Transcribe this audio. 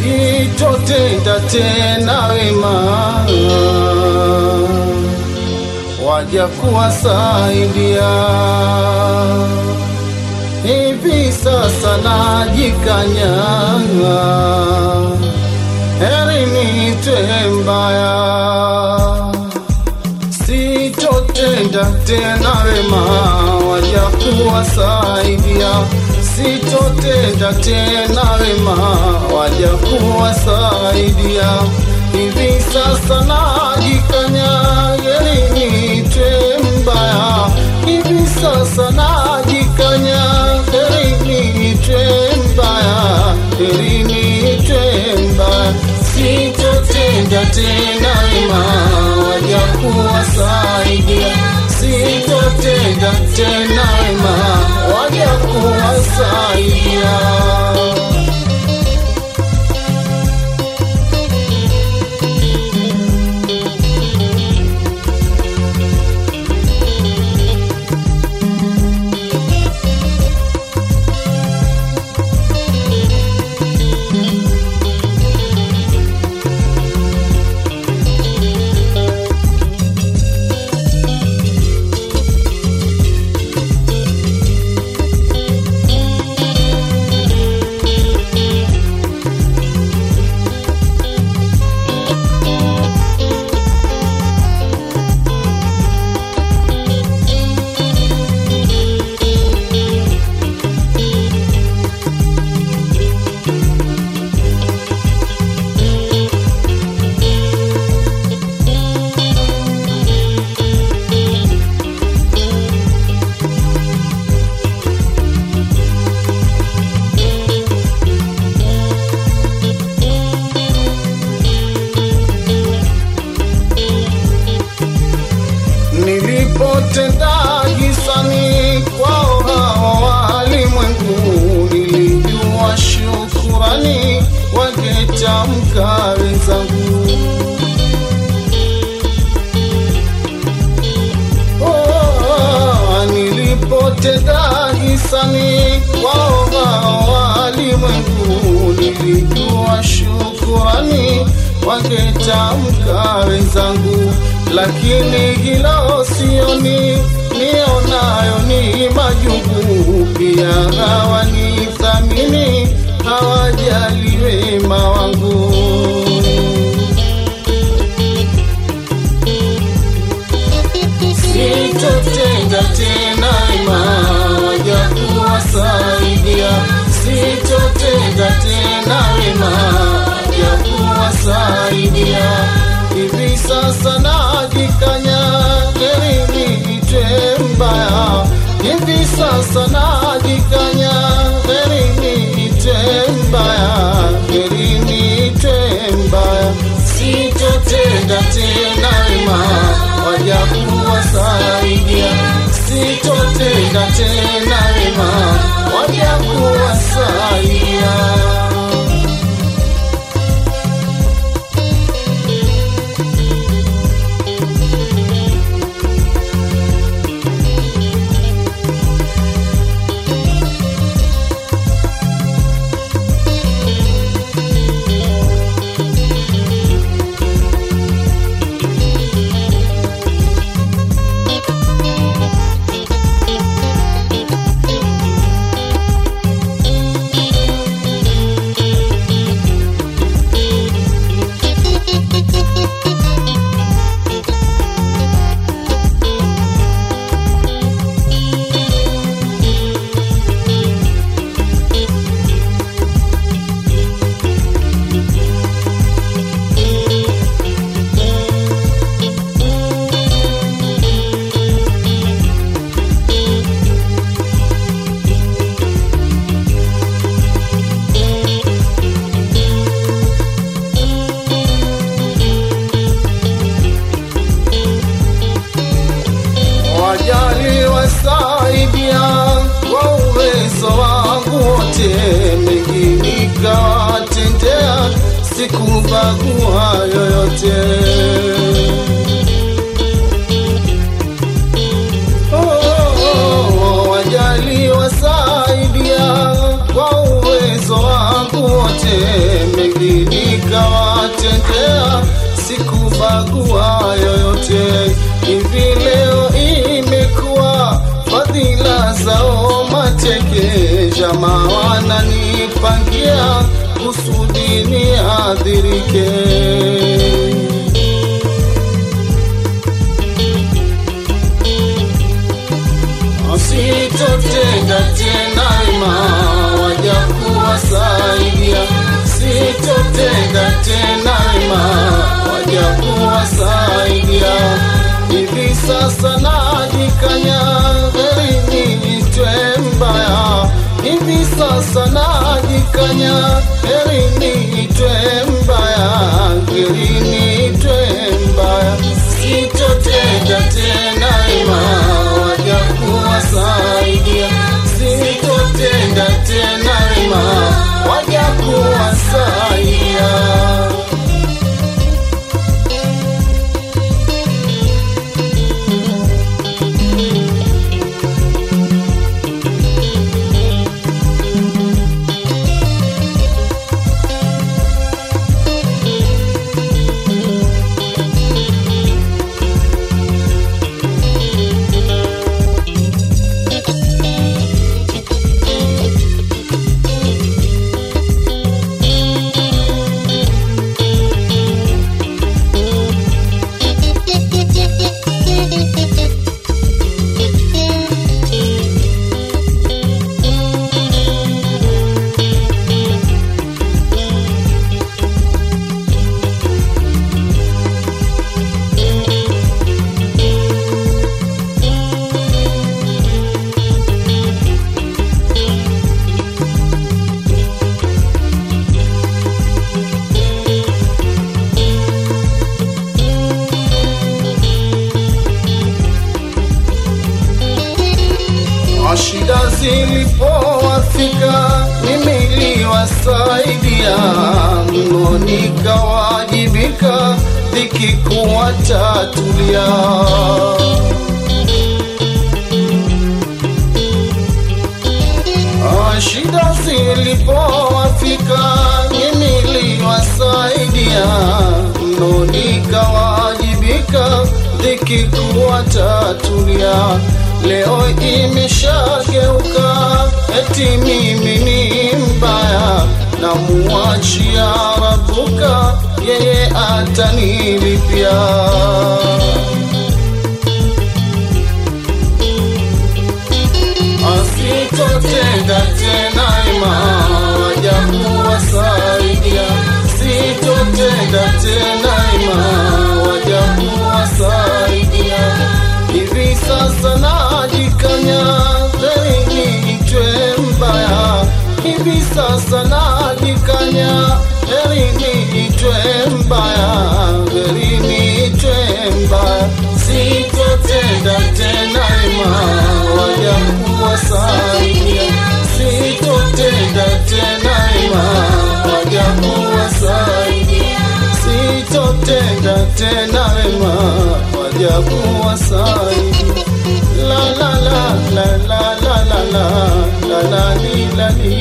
sitotenda tena wema waja kuwasaidia. Hivi sasa najikanyanga, heri nitwe mbaya, sitotenda tena wema, waja kuwasaidia. Sitotenda tena wema, waja kuwasaidia. Hivi sasa najikanya, heri nitwe mbaya. Hivi sasa najikanya, heri nitwe mbaya, heri nitwe mbaya. Sitotenda tena tena wema, waje kuwasaidia. Wangetamka wenzangu. Oh, hisani kwao hao walimwengu, nilikuwa shukurani wangetamka wenzangu, lakini hilo sioni, nionayo ni majuku, pia hawanithamini, hawajali wema wangu. Sitotenda tena wema, ya kuwasaidia. Sitotenda tena wema, ya kuwasaidia. Sitotenda tena sikubagua yoyote. Oh, wajali kwa uwezo wangu wote, yoyote. Hivi leo imekuwa fadhila zao mateke, wananipangia kusudi niadhirike. Sitotenda tena waja kuwasaidia, sitotenda tena waja kuwasaidia. Hivi sasa najikanya, heri niitwe mbaya. Hivi sasa najikanya, extraña el me. Niliwasaidia mno, nikawajibika dhiki kuwatatulia. Shida zilipowafika niliwasaidia mno, nikawajibika dhiki. Leo imeshageuka eti mimi ni mbaya, na Rabuka, yeye atanilipia. Asitotenda tena ima waja kuwasaidia, sitotenda tena ima waja kuwasaidia. Hivi sasa najikanya, heri niitwe mbaya. Hivi sasa tena wema wajabu wasai La la la la la la la la la la la